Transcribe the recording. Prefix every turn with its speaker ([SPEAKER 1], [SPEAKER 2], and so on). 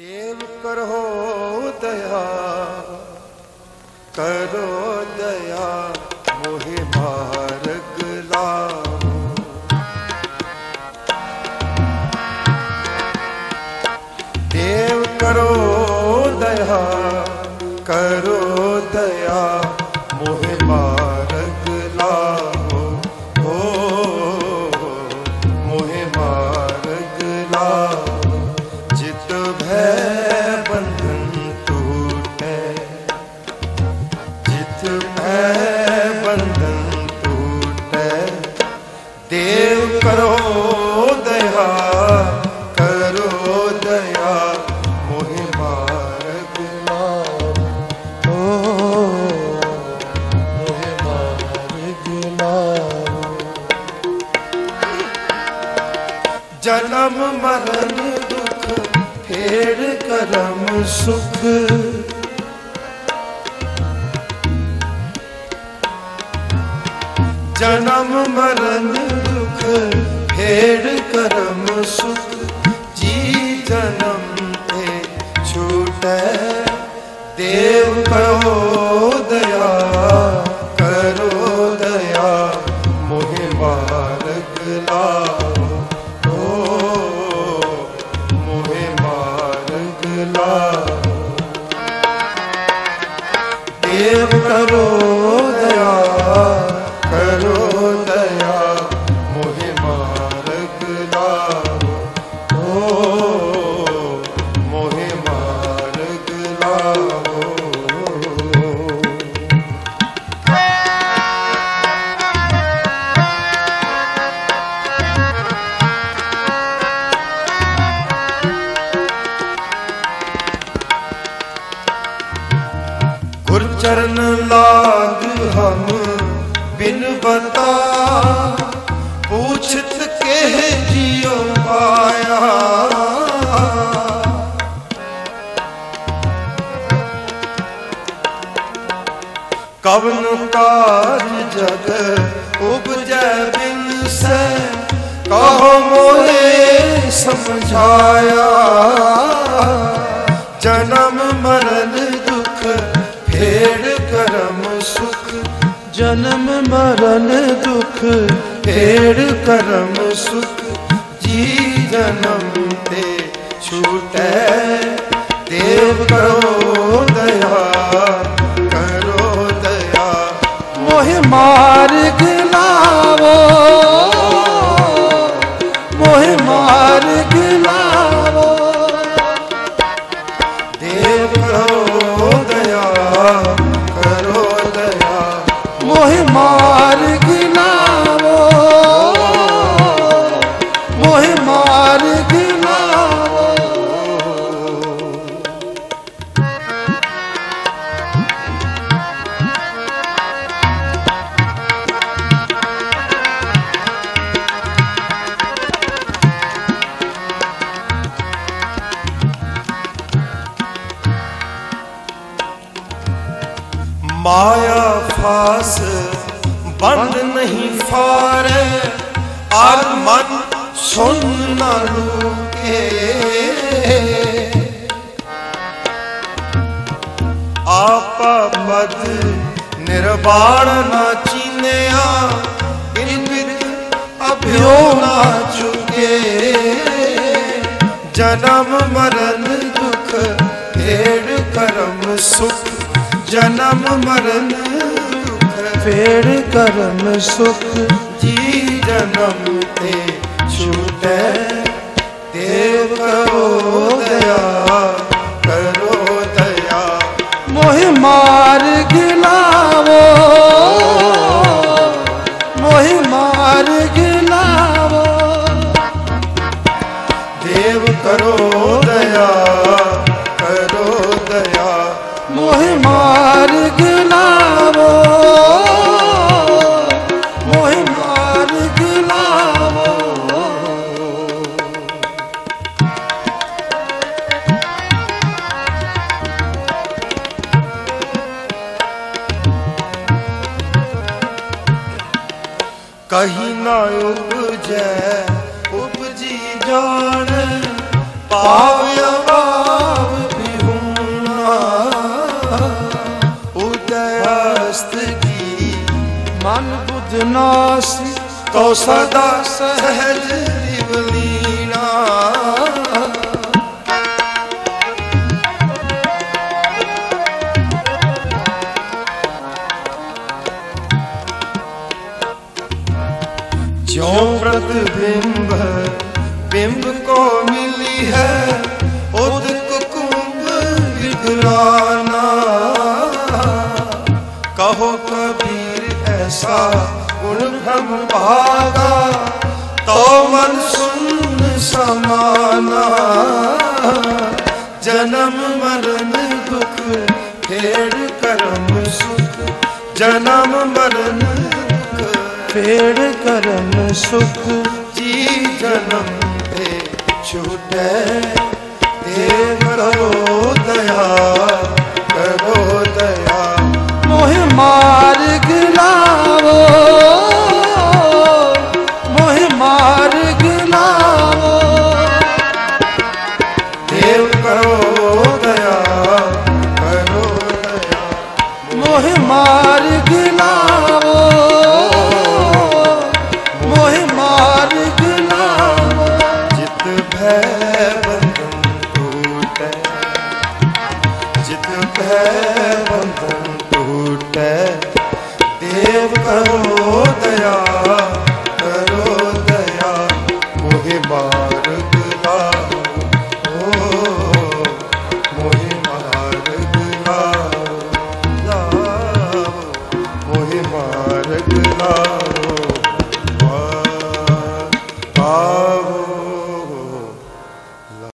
[SPEAKER 1] ਦੇਵ ਕਰੋ ਦਇਆ ਕਰੋ ਦਇਆ ਮੋਹਿ ਮਾਰਗ ਲਾਓ। ਦੇਵ ਕਰੋ ਦਇਆ ਦੇਵ ਕਰੋ ਦਇਆ ਕਰੋ ਦਇਆ, ਮੋਹਿ ਮਾਰਗ ਲਾਓ ਓ, ਮੋਹਿ ਮਾਰਗ ਲਾਓ ਜਨਮ ਮਰਨ ਦੁਖ, ਫੇਰ ਕਰਮ ਸੁਖ। ਜਨਮ ਮਰਨ ਦੁਖ ਫੇਰ ਕਰਮ ਸੁਖ ਜੀ ਜਨਮ ਤੇ ਛੂਟੈ। ਦੇਵ ਕਰੋ ਦਇਆ ਕਰੋ ਦਇਆ, ਮੋਹਿ ਮਾਰਗ ਲਾਓ। ਓ ਮੋਹਿ ਮਾਰਗ ਲਾਓ। ਦੇਵ ਕਰੋ ਚਰਨ ਲਾਗ ਹਮ ਬਿਨ ਬਤਾ। ਪੂਛਤ ਕੇ ਜਿਉ ਪਾਇਆ। ਕਵਨ ਕਾਜ ਜਗ ਉਪਜੈ ਬਿਨ ਸੈ ਕਹੋ ਮੋਏ ਸਮਝਾਇਆ। ਜਨਮ ਮਰਨ ਜਨਮ ਮਰਨ ਦੁਖ ਫੇੜ ਕਰਮ ਸੁਖ। ਜੀ ਜਨਮ ਤੇ ਛੂਟੈ, ਦੇਵ ਕਰੋ ਦਇਆ ਕਰੋ ਦਇਆ। ਮੋਹਿ ਮਾਰਗ ਲਾਵੋ, ਮੋਹਿ ਮਾਰਗ ਲਾਵੋ। ਦੇਵ ਕਰੋ ਦਇਆ। ਮਾਇਆ ਫਾਸ ਬੰਦ ਨਹੀਂ ਫਾਰੇ। ਆਰ ਮਨ ਸੁਨ ਨਾ ਲੂਕੇ ਆਪਾ ਮਦ ਨਿਰਵਾਣ ਨਾ ਚੀਨਿਆ ਇਨ ਵਿਦ ਅਭਿਓ ਨਾ ਚੁਕੇ। ਜਨਮ ਮਰਨ ਦੁਖ ਫੇੜ ਕਰਮ ਸੁਖ। ਜਨਮ ਮਰਨ ਦੁਖ ਫੇੜ ਕਰਮ ਸੁਖ ਜੀ ਜਨਮ ਤੇ ਛੂਟੈ। ਦੇਵ ਕਰੋ ਦਇਆ ਕਰੋ ਦਇਆ। ਮੋਹਿ ਮਾਰਗ ਲਾਵੋ ਕਹੀ ਨਾ ਉਪਜੈ, ਉਪਜੀ ਜਾਣ। ਪਾਵਿਆ ਬਾਬ ਬਿਹੁਨਾ ਉਦਯਸਤ ਕੀ, ਮਨ ਬੁੱਧ ਨਾਸੀ, ਤੋ ਸਦਾ ਸਹਿਜ ਬਿੰਬ ਕੋ ਮਿਲੀ ਹੈ ਉਦਕ ਕੁੰਭ ਵਿਗਰਾਨਾ ਕਹੋ ਕਬੀਰ ਐਸਾ ਗੁਣ ਭ੍ਰਮ ਭਾਗਾ ਤੋ ਮਨ ਸੁਨ ਸਮਾਨਾ ਜਨਮ ਮਰਨ ਦੁਖ ਫੇੜ ਕਰਮ ਸੁਖ ਜਨਮ ਮਰਨ
[SPEAKER 2] ਫੇੜ ਕਰਮ ਸੁਖ
[SPEAKER 1] ਜੀ ਜਨਮ ਛੂਟੈ ਦੇਵ ਕਰੋ ਦਇਆ ਕਰੋ ਦਇਆ।
[SPEAKER 2] ਮੋਹ ਮਾਰਗ ਲਾਵੋ ਮੋਹ ਮਾਰਗ ਲਾਵੋ।
[SPEAKER 1] ਹੈ ਬੰਧਨ ਦੇਵ ਕਰੋ ਦਇਆ